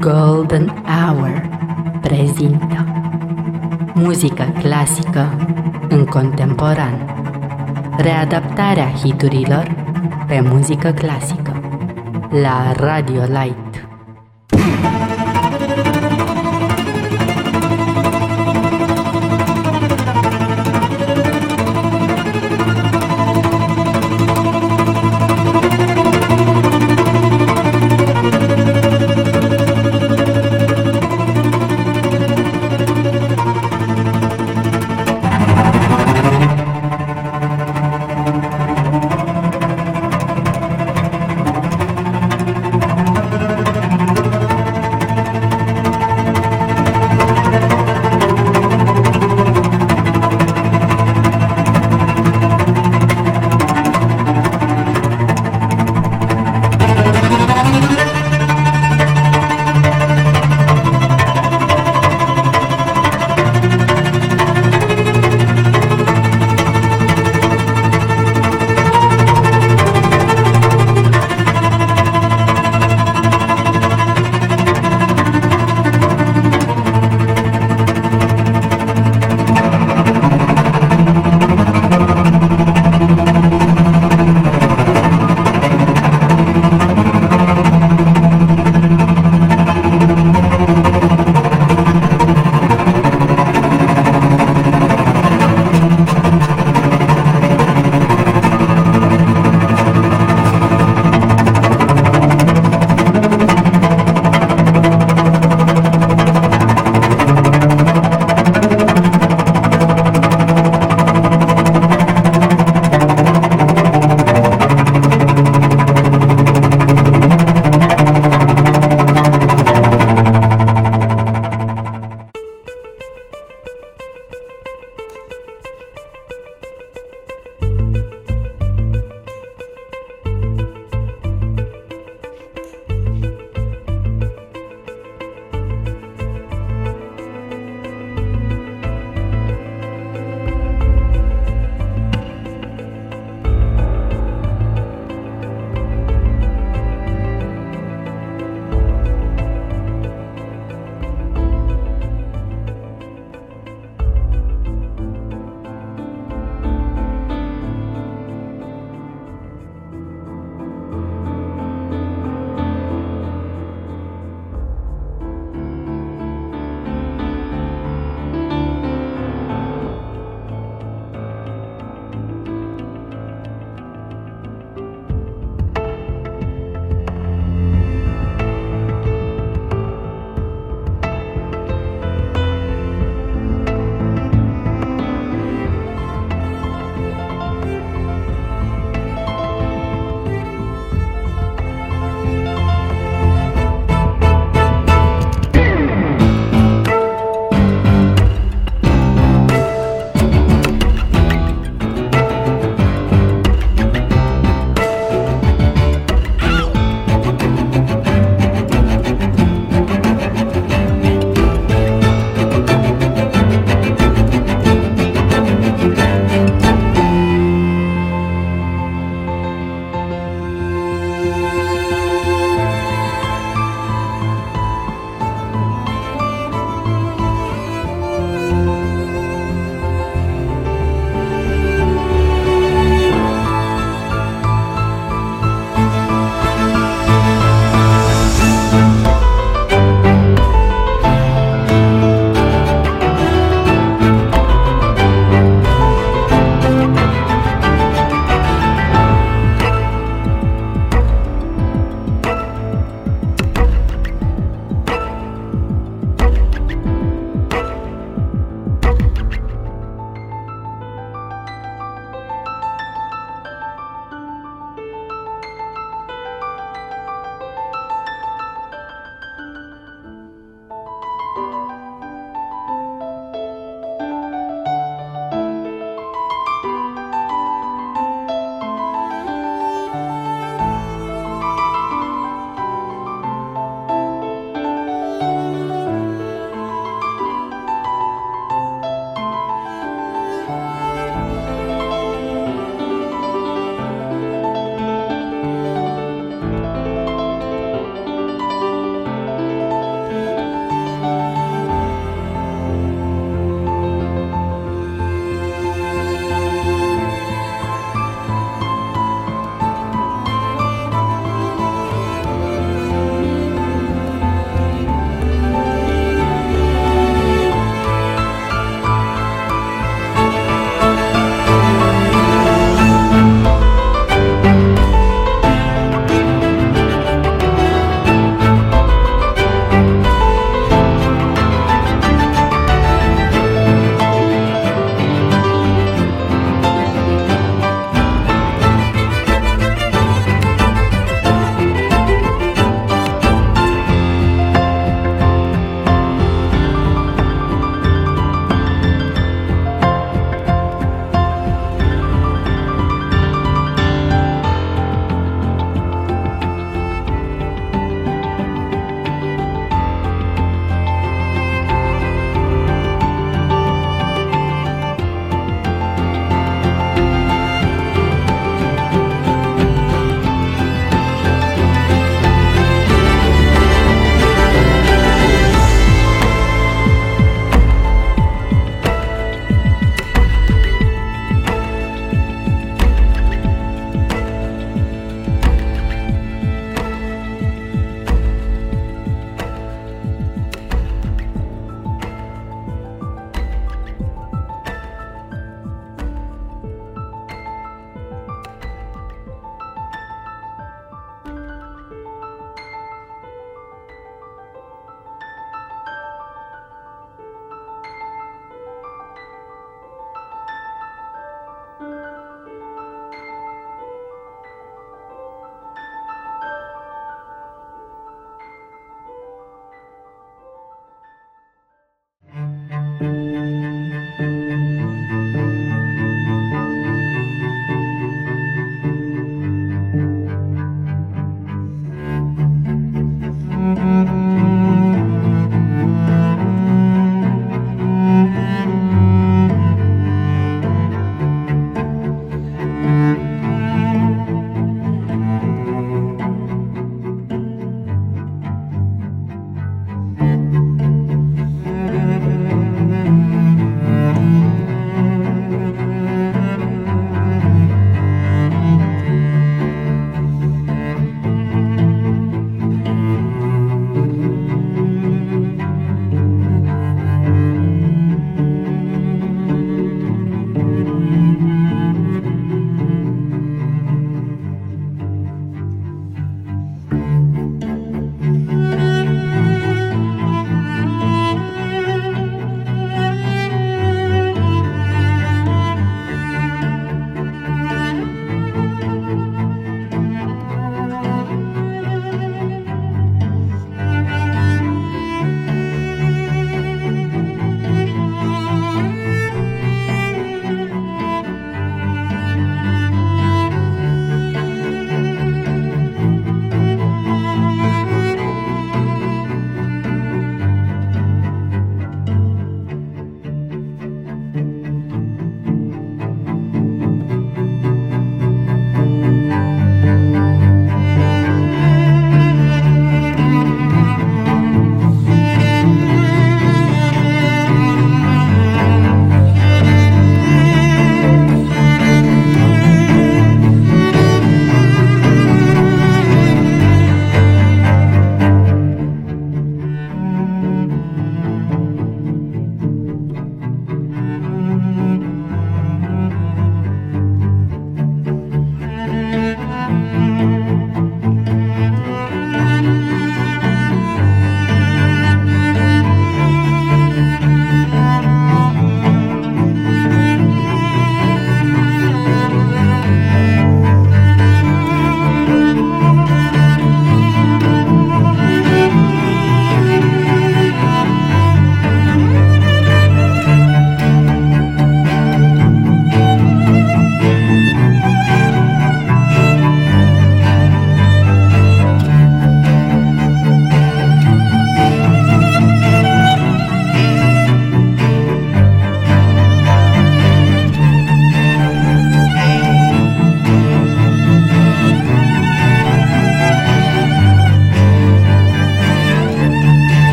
Golden Hour prezintă Muzică clasică în contemporan. Readaptarea hiturilor pe muzică clasică La Radio Light.